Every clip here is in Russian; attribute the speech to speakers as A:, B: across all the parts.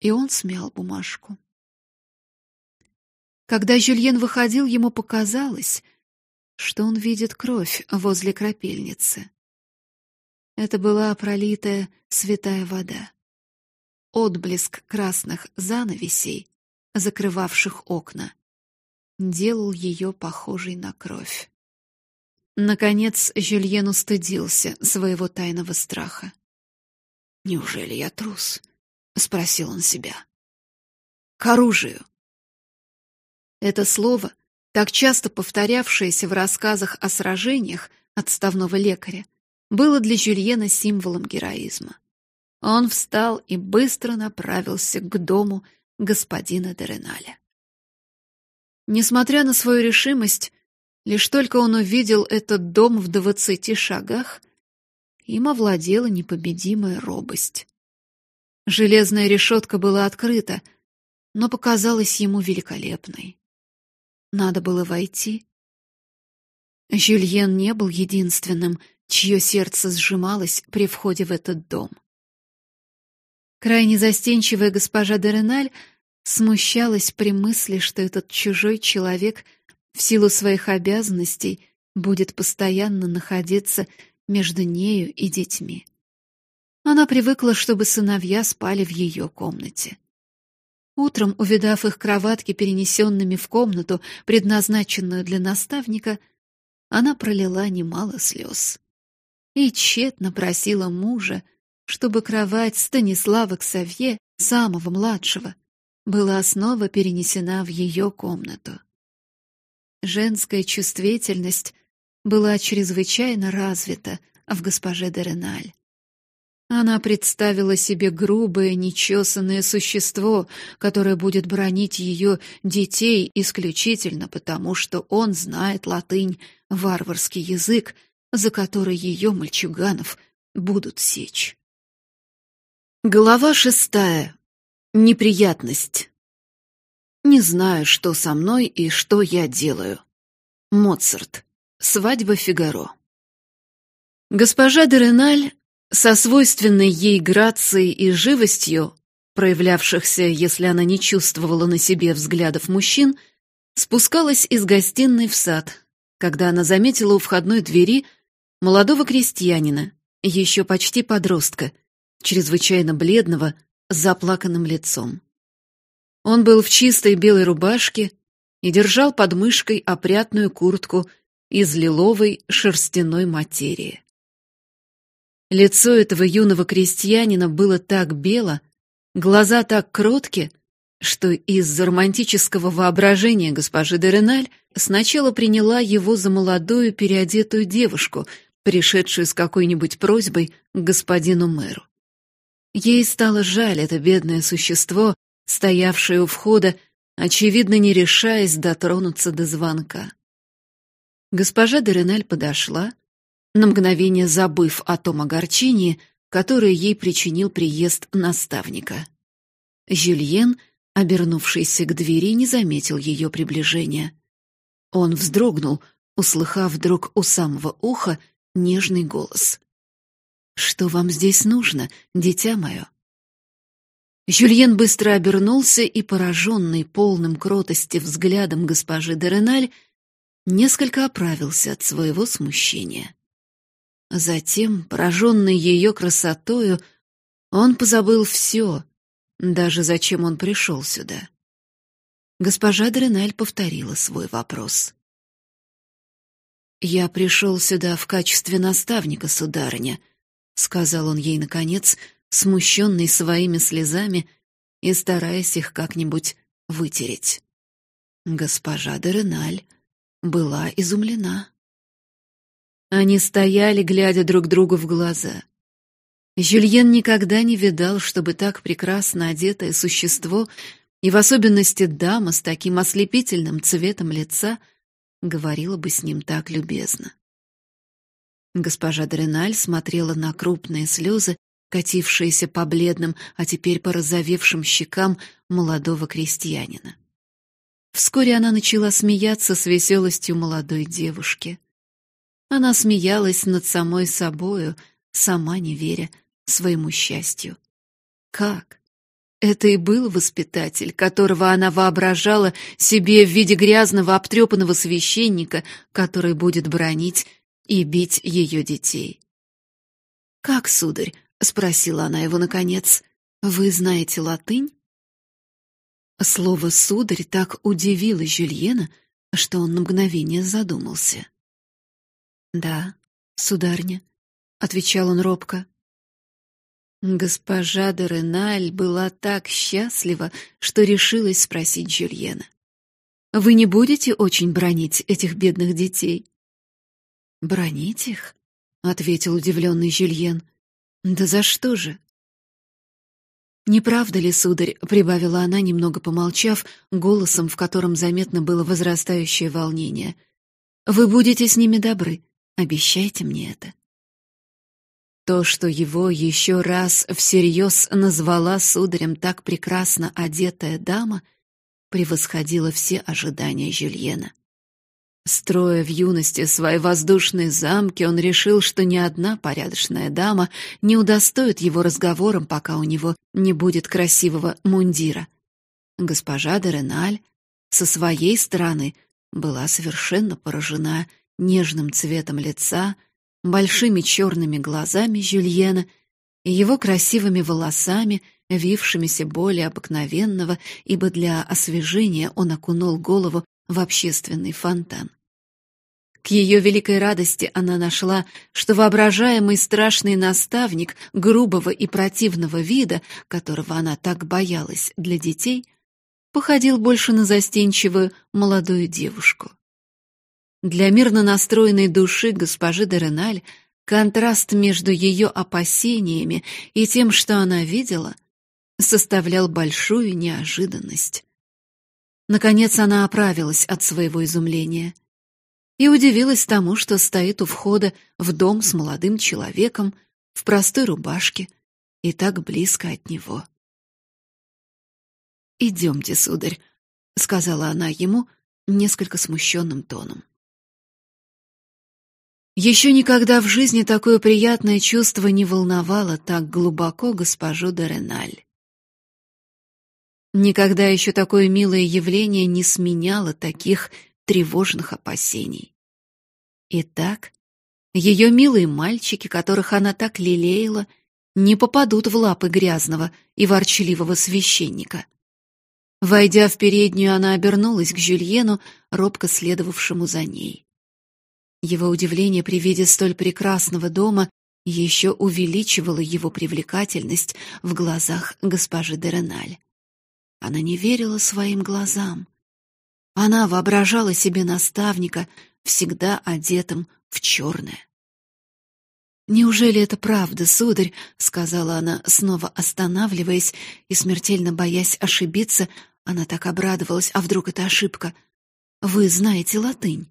A: и он смял бумажку. Когда Жюльен выходил, ему показалось, что он видит кровь возле крапильницы. Это была пролитая святая вода. Отблеск красных занавесей, закрывавших окна, делал ее похожей на кровь. Наконец Жюльен устыдился своего тайного страха. «Неужели я трус?» — спросил он себя. «К оружию!» Это слово, так часто повторявшееся в рассказах о сражениях отставного лекаря, было для Жюльена символом героизма. Он встал и быстро направился к дому господина Дереналя. Несмотря на свою решимость, лишь только он увидел этот дом в двадцати шагах, им овладела непобедимая робость. Железная решетка была открыта, но показалась ему великолепной. Надо было войти. Жюльен не был единственным, чье сердце сжималось при входе в этот дом. Крайне застенчивая госпожа Дереналь смущалась при мысли, что этот чужой человек в силу своих обязанностей будет постоянно находиться между нею и детьми. Она привыкла, чтобы сыновья спали в ее комнате. Утром, увидав их кроватки перенесенными в комнату, предназначенную для наставника, она пролила немало слез. И тщетно просила мужа, чтобы кровать Станислава Ксавье, самого младшего, была снова перенесена в ее комнату. Женская чувствительность была чрезвычайно развита в госпоже Дереналь. Она представила себе грубое, нечесанное существо, которое будет бронить ее детей исключительно потому, что он знает латынь, варварский язык, за который ее мальчуганов будут сечь. Глава шестая. Неприятность. Не знаю, что со мной и что я делаю. Моцарт. Свадьба Фигаро. Госпожа Дереналь со свойственной ей грацией и живостью, проявлявшихся, если она не чувствовала на себе взглядов мужчин, спускалась из гостиной в сад, когда она заметила у входной двери молодого крестьянина, еще почти подростка, чрезвычайно бледного, с заплаканным лицом. Он был в чистой белой рубашке и держал под мышкой опрятную куртку из лиловой шерстяной материи. Лицо этого юного крестьянина было так бело, глаза так кротки, что из-за романтического воображения госпожи Дереналь сначала приняла его за молодую переодетую девушку, пришедшую с какой-нибудь просьбой к господину мэру. Ей стало жаль это бедное существо, стоявшее у входа, очевидно, не решаясь дотронуться до звонка. Госпожа Дереналь подошла, на мгновение забыв о том огорчении, которое ей причинил приезд наставника. Жюльен, обернувшийся к двери, не заметил ее приближения. Он вздрогнул, услыхав вдруг у самого уха нежный голос. «Что вам здесь нужно, дитя мое?» Жюльен быстро обернулся и, пораженный полным кротости взглядом госпожи Дереналь, несколько оправился от своего смущения. Затем, пораженный ее красотою, он позабыл все, даже зачем он пришел сюда. Госпожа Дреналь повторила свой вопрос. «Я пришел сюда в качестве наставника, сударыня», — сказал он ей, наконец, смущенный своими слезами и стараясь их как-нибудь вытереть. Госпожа Дереналь была изумлена. Они стояли, глядя друг другу в глаза. Жюльен никогда не видал, чтобы так прекрасно одетое существо, и в особенности дама с таким ослепительным цветом лица, говорила бы с ним так любезно. Госпожа Дреналь смотрела на крупные слезы, катившиеся по бледным, а теперь порозовевшим щекам молодого крестьянина. Вскоре она начала смеяться с веселостью молодой девушки. Она смеялась над самой собою, сама не веря своему счастью. Как? Это и был воспитатель, которого она воображала себе в виде грязного обтрепанного священника, который будет бронить и бить ее детей. «Как, сударь?» — спросила она его наконец. «Вы знаете латынь?» Слово «сударь» так удивило Жюльена, что он на мгновение задумался. «Да, сударня», — отвечал он робко. Госпожа де Реналь была так счастлива, что решилась спросить Жюльена. «Вы не будете очень бронить этих бедных детей?» «Бронить их?» — ответил удивленный Жюльен. «Да за что же?» «Не правда ли, сударь?» — прибавила она, немного помолчав, голосом, в котором заметно было возрастающее волнение. «Вы будете с ними добры. Обещайте мне это». То, что его еще раз всерьез назвала сударем так прекрасно одетая дама, превосходило все ожидания Жюльена. Строя в юности свои воздушные замки, он решил, что ни одна порядочная дама не удостоит его разговором, пока у него не будет красивого мундира. Госпожа де Реналь со своей стороны была совершенно поражена нежным цветом лица, большими черными глазами Жюльена и его красивыми волосами, вившимися более обыкновенного, ибо для освежения он окунул голову в общественный фонтан. К ее великой радости она нашла, что воображаемый страшный наставник грубого и противного вида, которого она так боялась для детей, походил больше на застенчивую молодую девушку. Для мирно настроенной души госпожи де Реналь контраст между ее опасениями и тем, что она видела, составлял большую неожиданность. Наконец она оправилась от своего изумления — и удивилась тому, что стоит у входа в дом с молодым человеком в простой рубашке и так близко от него. «Идемте, сударь», — сказала она ему несколько смущенным тоном. Еще никогда в жизни такое приятное чувство не волновало так глубоко госпожу Дореналь. Никогда еще такое милое явление не сменяло таких тревожных опасений. Итак, ее милые мальчики, которых она так лелеяла, не попадут в лапы грязного и ворчливого священника. Войдя в переднюю, она обернулась к Жюльену, робко следовавшему за ней. Его удивление при виде столь прекрасного дома еще увеличивало его привлекательность в глазах госпожи Дереналь. Она не верила своим глазам. Она воображала себе наставника, всегда одетым в черное. «Неужели это правда, сударь?» — сказала она, снова останавливаясь и смертельно боясь ошибиться. Она так обрадовалась, а вдруг это ошибка? «Вы знаете латынь?»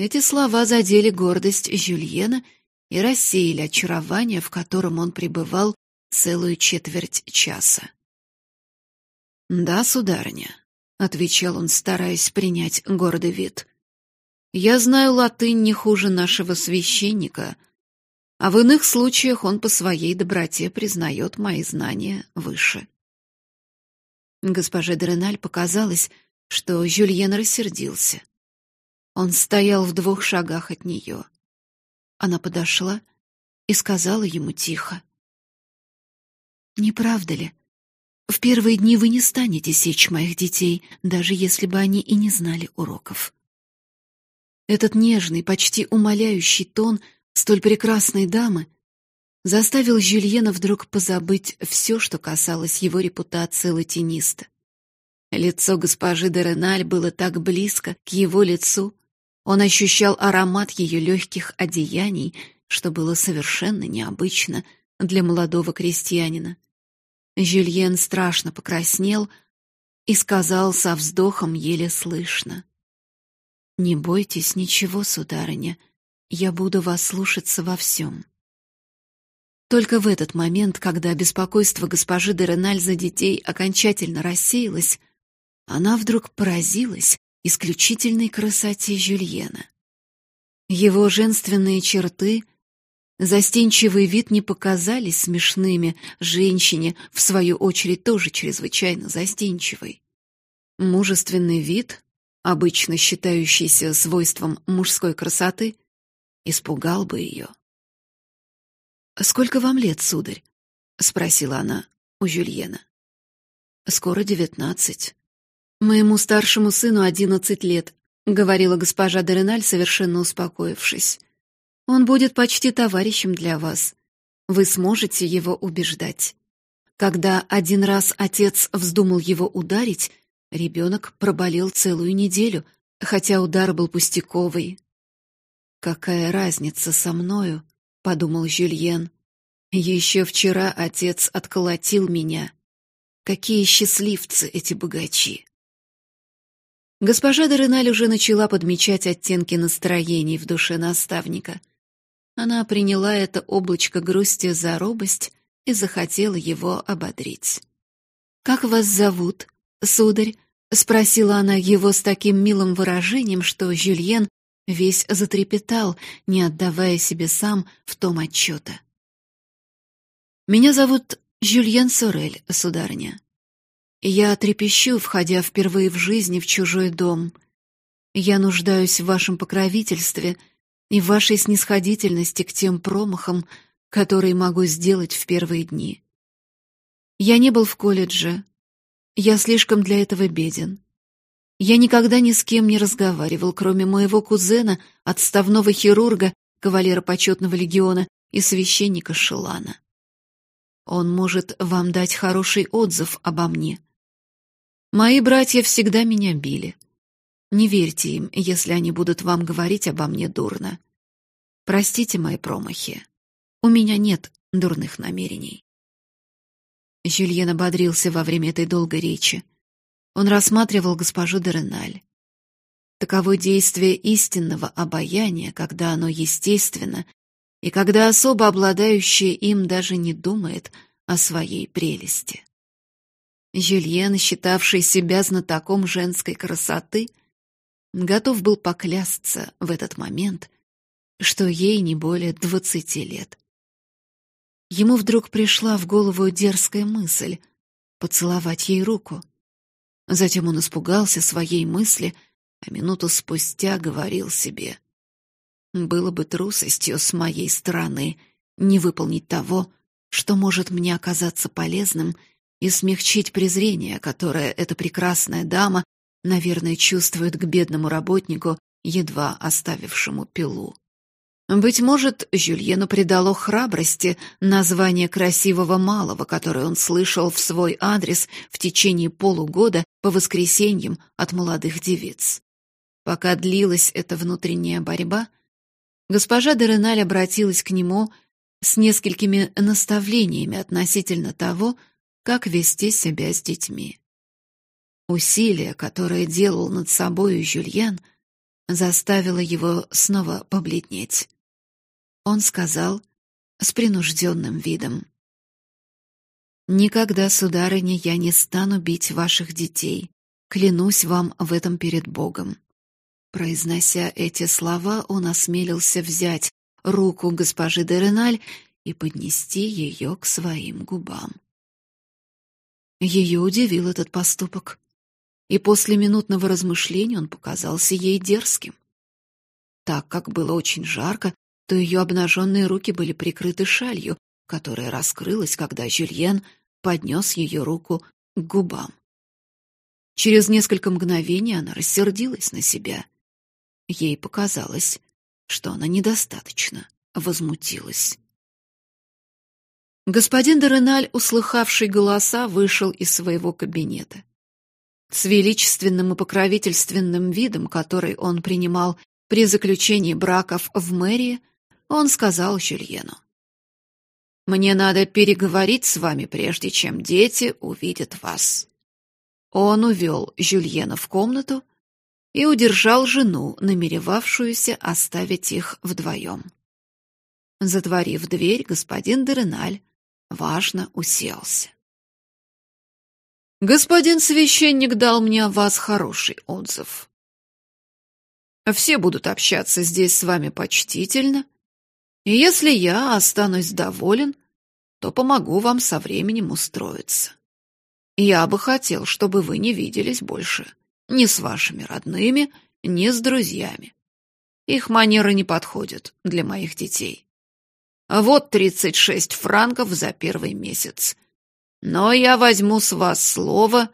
A: Эти слова задели гордость Жюльена и рассеяли очарование, в котором он пребывал целую четверть часа. «Да, сударыня», — отвечал он, стараясь принять гордый вид. «Я знаю латынь не хуже нашего священника, а в иных случаях он по своей доброте признает мои знания выше». Госпоже Дреналь показалось, что Жюльен рассердился. Он стоял в двух шагах от нее. Она подошла и сказала ему тихо. «Не правда ли, в первые дни вы не станете сечь моих детей, даже если бы они и не знали уроков. Этот нежный, почти умоляющий тон столь прекрасной дамы заставил Жюльена вдруг позабыть все, что касалось его репутации латиниста. Лицо госпожи де было так близко к его лицу, он ощущал аромат ее легких одеяний, что было совершенно необычно для молодого крестьянина. Жюльен страшно покраснел и сказал со вздохом еле слышно. «Не бойтесь ничего, сударыня, я буду вас слушаться во всем». Только в этот момент, когда беспокойство госпожи де Реналь за детей окончательно рассеялось, она вдруг поразилась исключительной красоте Жюльена. Его женственные черты, Застенчивый вид не показались смешными женщине, в свою очередь тоже чрезвычайно застенчивой. Мужественный вид, обычно считающийся свойством мужской красоты, испугал бы ее. «Сколько вам лет, сударь?» — спросила она у Жюльена. «Скоро девятнадцать. Моему старшему сыну одиннадцать лет», — говорила госпожа Дереналь, совершенно успокоившись. «Он будет почти товарищем для вас. Вы сможете его убеждать. Когда один раз отец вздумал его ударить, ребенок проболел целую неделю, хотя удар был пустяковый. «Какая разница со мною?» — подумал Жюльен. Еще вчера отец отколотил меня. Какие счастливцы эти богачи! Госпожа Дереналь уже начала подмечать оттенки настроений в душе наставника. Она приняла это облачко грусти за робость и захотела его ободрить. «Как вас зовут, сударь?» — спросила она его с таким милым выражением, что Жюльен весь затрепетал, не отдавая себе сам в том отчета. Меня зовут Жюльен Сорель, сударыня. Я трепещу, входя впервые в жизни в чужой дом. Я нуждаюсь в вашем покровительстве и в вашей снисходительности к тем промахам, которые могу сделать в первые дни. Я не был в колледже. Я слишком для этого беден. Я никогда ни с кем не разговаривал, кроме моего кузена, отставного хирурга, кавалера почетного легиона и священника Шелана. Он может вам дать хороший отзыв обо мне. Мои братья всегда меня били. Не верьте им, если они будут вам говорить обо мне дурно. Простите мои промахи. У меня нет дурных намерений. Жюльен ободрился во время этой долгой речи. Он рассматривал госпожу Дереналь. Таково действие истинного обаяния, когда оно естественно и когда особо обладающая им даже не думает о своей прелести. Жюльен, считавший себя знатоком женской красоты, готов был поклясться в этот момент, что ей не более двадцати лет. Ему вдруг пришла в голову дерзкая мысль поцеловать ей руку. Затем он испугался своей мысли, а минуту спустя говорил себе: было бы трусостью с моей стороны не выполнить того, что может мне оказаться полезным и смягчить презрение, которое эта прекрасная дама, наверное, чувствует к бедному работнику, едва оставившему пилу. Быть может, Жюльену придало храбрости название красивого малого, которое он слышал в свой адрес в течение полугода по воскресеньям от молодых девиц. Пока длилась эта внутренняя борьба, Госпожа Дереналь обратилась к нему с несколькими наставлениями относительно того, как вести себя с детьми. Усилие, которое делал над собой Жюльен, заставило его снова побледнеть. Он сказал с принужденным видом: Никогда, сударыня, я не стану бить ваших детей. Клянусь вам в этом перед Богом. Произнося эти слова, он осмелился взять руку госпожи Дереналь и поднести ее к своим губам. Ее удивил этот поступок, и после минутного размышления он показался ей дерзким. Так как было очень жарко, то ее обнаженные руки были прикрыты шалью, которая раскрылась, когда Жюльен поднес ее руку к губам. Через несколько мгновений она рассердилась на себя — Ей показалось, что она недостаточно возмутилась. Господин Дереналь, услыхавший голоса, вышел из своего кабинета. С величественным и покровительственным видом, который он принимал при заключении браков в мэрии, он сказал Жюльену. «Мне надо переговорить с вами, прежде чем дети увидят вас». Он увел Жюльена в комнату, и удержал жену, намеревавшуюся оставить их вдвоем. Затворив дверь, господин Дереналь важно уселся. Господин священник дал мне о вас хороший отзыв. Все будут общаться здесь с вами почтительно,
B: И если я останусь доволен, то помогу вам со временем устроиться. Я бы хотел, чтобы вы не виделись больше ни с вашими родными, ни с друзьями. Их манеры не подходят для моих детей. Вот тридцать шесть франков за первый месяц. Но я возьму с вас слово,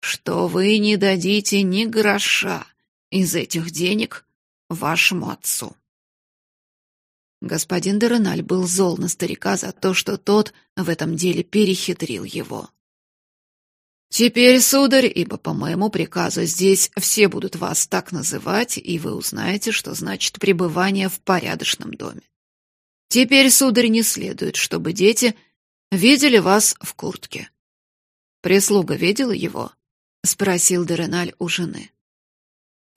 B: что вы не дадите ни гроша из этих денег вашему отцу. Господин Дереналь был зол на старика за то, что тот в этом деле перехитрил его. «Теперь, сударь, ибо по моему приказу здесь все будут вас так называть, и вы узнаете, что значит пребывание в порядочном доме. Теперь, сударь, не следует, чтобы дети видели вас в куртке». «Прислуга видела его?» — спросил Дереналь у жены.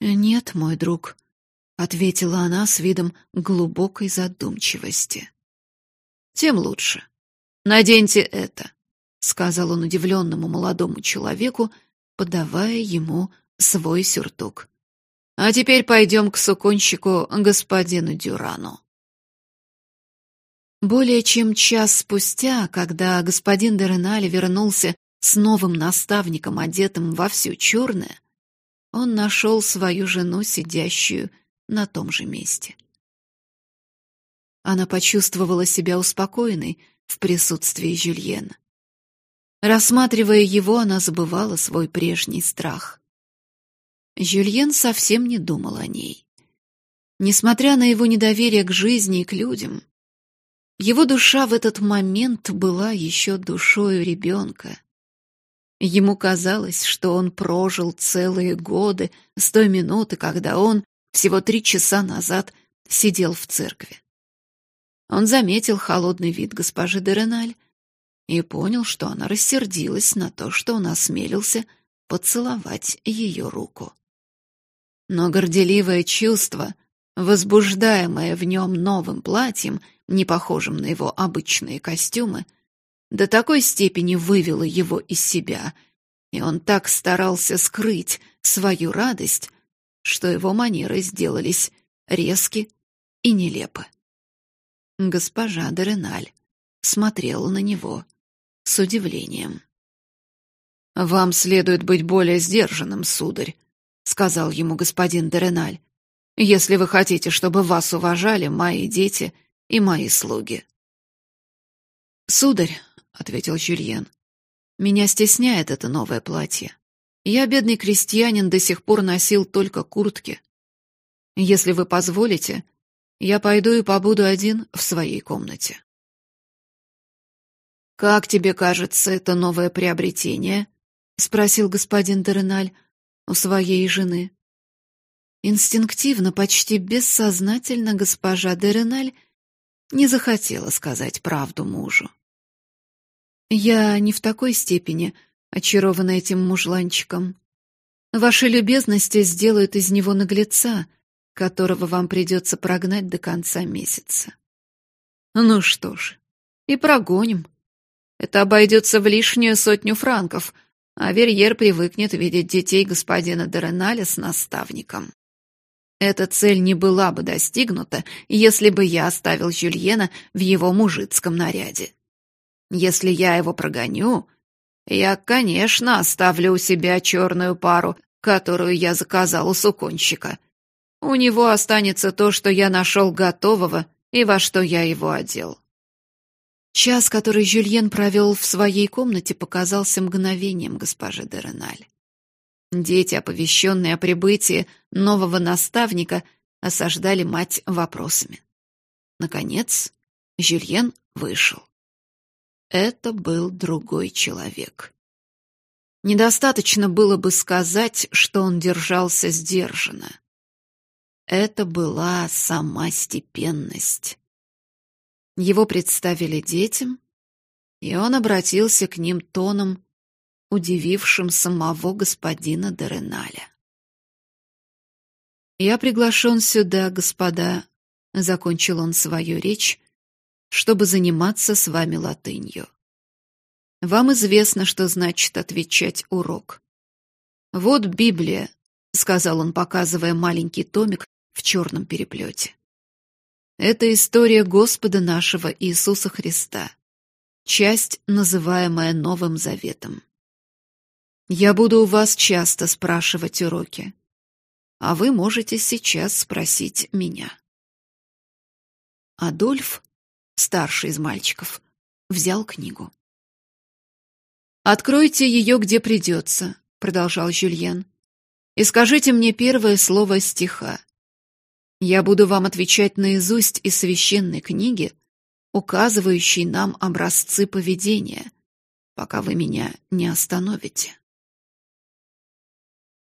A: «Нет, мой друг», — ответила она с видом глубокой задумчивости.
B: «Тем лучше. Наденьте это», — сказал он удивленному молодому человеку, подавая ему свой сюртук. «А теперь пойдем к суконщику господину Дюрану».
A: Более чем час спустя, когда господин Дереналь вернулся с новым наставником, одетым во все черное, он нашел свою жену, сидящую на том же месте. Она почувствовала себя успокоенной в присутствии Жюльена. Рассматривая его, она забывала свой прежний страх. Жюльен совсем не думал о ней. Несмотря на его недоверие к жизни и к людям, его душа в этот момент была еще душою ребенка. Ему казалось, что он прожил целые годы с той минуты, когда он всего три часа назад сидел в церкви. Он заметил холодный вид госпожи Дереналь и понял, что она рассердилась на то, что он осмелился поцеловать ее руку. Но горделивое чувство, возбуждаемое в нем новым платьем, не похожим на его обычные костюмы, до такой степени вывело его из себя, и он так старался скрыть свою радость, что его манеры сделались резки и нелепы. Госпожа Дереналь смотрела на него с удивлением.
B: «Вам следует быть более сдержанным, сударь», — сказал ему господин Дереналь, «если вы хотите, чтобы вас уважали мои дети и мои слуги».
A: «Сударь», — ответил Жюльен, — «меня стесняет это новое платье. Я, бедный крестьянин, до сих пор носил только куртки. Если вы позволите, я пойду и побуду один в своей комнате.
B: Как тебе кажется это новое приобретение? спросил господин Дереналь у своей жены.
A: Инстинктивно, почти бессознательно госпожа Дереналь не захотела сказать правду мужу. Я не в такой степени очарована этим мужланчиком. Ваши любезности сделают из него наглеца, которого вам придется прогнать до конца месяца.
B: Ну что ж, и прогоним. Это обойдется в лишнюю сотню франков, а Верьер привыкнет видеть детей господина Дереналя с наставником. Эта цель не была бы достигнута, если бы я оставил Жюльена в его мужицком наряде. Если я его прогоню, я, конечно, оставлю у себя черную пару, которую я заказал у суконщика. У него останется то, что я нашел готового и во что я его одел.
A: Час, который Жюльен провел в своей комнате, показался мгновением госпожи Дереналь. Дети, оповещенные о прибытии нового наставника, осаждали мать вопросами. Наконец, Жюльен вышел. Это был другой человек. Недостаточно было бы сказать, что он держался сдержанно. Это была сама степенность. Его представили детям, и он обратился к ним тоном, удивившим самого господина Дереналя. «Я приглашен сюда, господа», — закончил он свою речь, чтобы заниматься с вами латынью. Вам известно, что значит отвечать урок. Вот Библия, сказал он, показывая маленький томик в черном переплете. Это история Господа нашего Иисуса Христа, часть, называемая Новым Заветом. Я буду у вас часто спрашивать уроки, а вы можете сейчас спросить меня. Адольф, старший из мальчиков, взял книгу. «Откройте ее, где придется», — продолжал Жюльен, «и скажите мне первое слово стиха. Я буду вам отвечать наизусть из священной книги, указывающей нам образцы поведения, пока вы меня не остановите».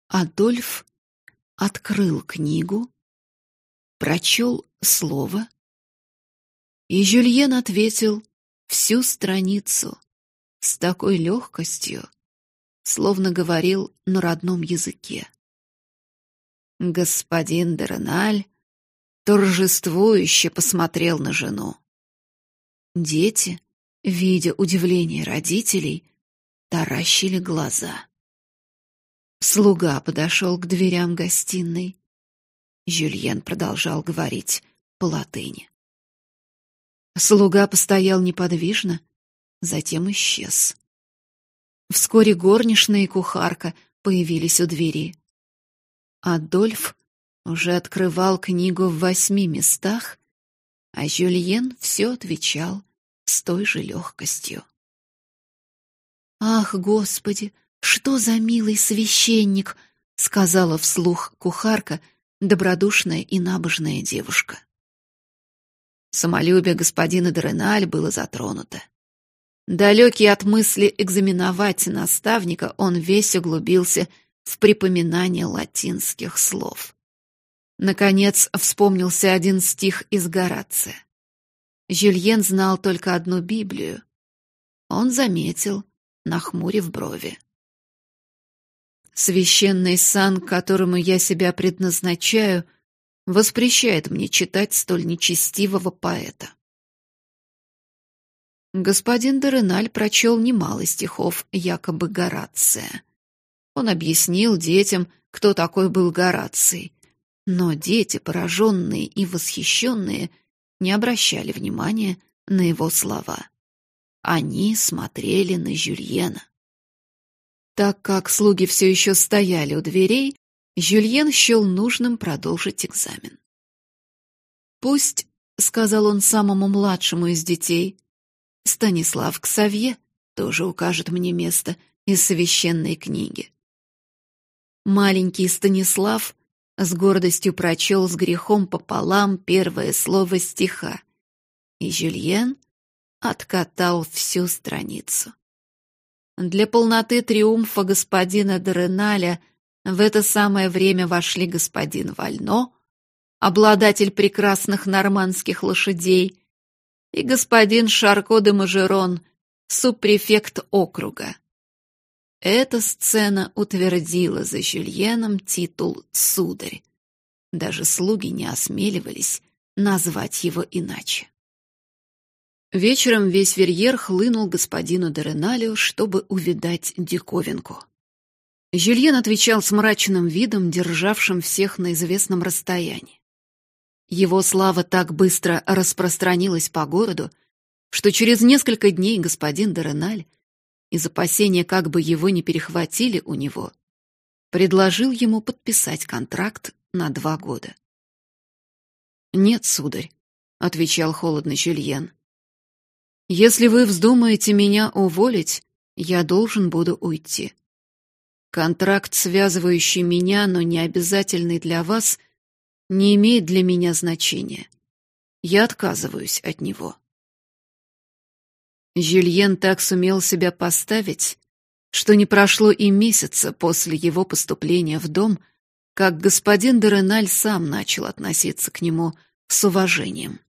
A: Адольф открыл книгу, прочел слово, и Жюльен ответил всю страницу с такой легкостью, словно говорил на родном языке. Господин Дереналь торжествующе посмотрел на жену. Дети, видя удивление родителей, таращили глаза. Слуга подошел к дверям гостиной. Жюльен продолжал говорить по-латыни. Слуга постоял неподвижно, затем исчез. Вскоре горничная и кухарка появились у двери. Адольф уже открывал книгу в восьми местах, а Жюльен все отвечал с той же легкостью. «Ах, Господи!» Что за милый священник, сказала вслух кухарка, добродушная и набожная девушка. Самолюбие господина Дреналь было затронуто. Далекий от мысли экзаменовать наставника, он весь углубился в припоминание латинских слов. Наконец вспомнился один стих из Горация. Жюльен знал только одну Библию. Он заметил, нахмурив брови. Священный сан, которому я себя предназначаю, воспрещает мне читать столь нечестивого поэта. Господин Дореналь прочел немало стихов якобы Горация. Он объяснил детям, кто такой был Гораций, но дети, пораженные и восхищенные, не обращали внимания на его слова. Они смотрели на Жюльена. Так как слуги все еще стояли у дверей, Жюльен счел нужным продолжить экзамен. «Пусть», — сказал он самому младшему из детей, — «Станислав Ксавье тоже укажет мне место из священной книги». Маленький Станислав с гордостью прочел с грехом пополам первое слово стиха, и Жюльен откатал всю страницу. Для полноты триумфа господина Дореналя в это самое время вошли господин Вально, обладатель прекрасных нормандских лошадей, и господин Шарко де Мажерон, субпрефект округа. Эта сцена утвердила за Жюльеном титул «Сударь». Даже слуги не осмеливались назвать его иначе. Вечером весь Верьер хлынул господину Дереналю, чтобы увидать диковинку. Жюльен отвечал с мрачным видом, державшим всех на известном расстоянии. Его слава так быстро распространилась по городу, что через несколько дней господин Дереналь, из опасения, как бы его не перехватили у него, предложил ему подписать контракт на два года. «Нет, сударь», — отвечал холодно Жюльен, если вы вздумаете меня уволить, я должен буду уйти. Контракт, связывающий меня, но не обязательный для вас, не имеет для меня значения. Я отказываюсь от него. Жюльен так сумел себя поставить, что не прошло и месяца после его поступления в дом, как господин Дереналь сам начал относиться к нему с уважением.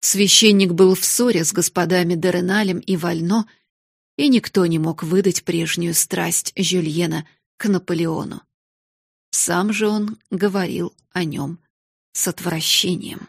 A: Священник был в ссоре с господами Дереналем и Вально, и никто не мог выдать прежнюю страсть Жюльена к Наполеону. Сам же он говорил о нем с отвращением.